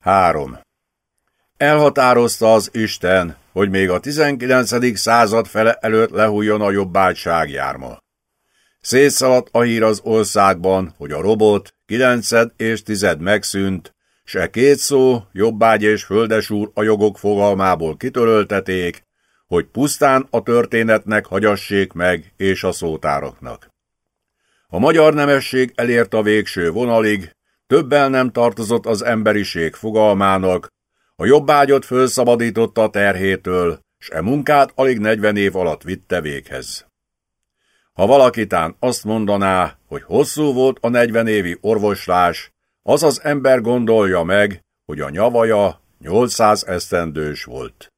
3. Elhatározta az Isten, hogy még a 19. század fele előtt lehújjon a jobbágyságjárma. Szétszaladt a hír az országban, hogy a robot kilenced és tized megszűnt, se két szó, jobbágy és földesúr a jogok fogalmából kitörölteték, hogy pusztán a történetnek hagyassék meg és a szótáraknak. A magyar nemesség elért a végső vonalig, többel nem tartozott az emberiség fogalmának, a jobbágyot fölszabadította a terhétől, s e munkát alig negyven év alatt vitte véghez. Ha valakitán azt mondaná, hogy hosszú volt a negyven évi orvoslás, az az ember gondolja meg, hogy a nyavaja 800 esztendős volt.